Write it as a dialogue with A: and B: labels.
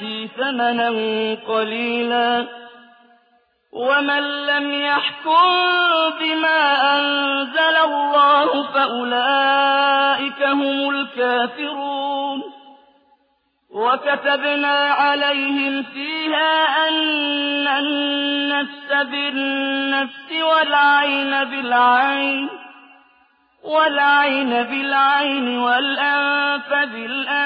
A: بآياتي ثمنا قليلا ومن لم يحكم بما أنزل الله فأولئك هم الكافرون وكتبنا عليهم فيها أن النفس بالنفس والعين بالعين والعين بالعين والأنف بالأنف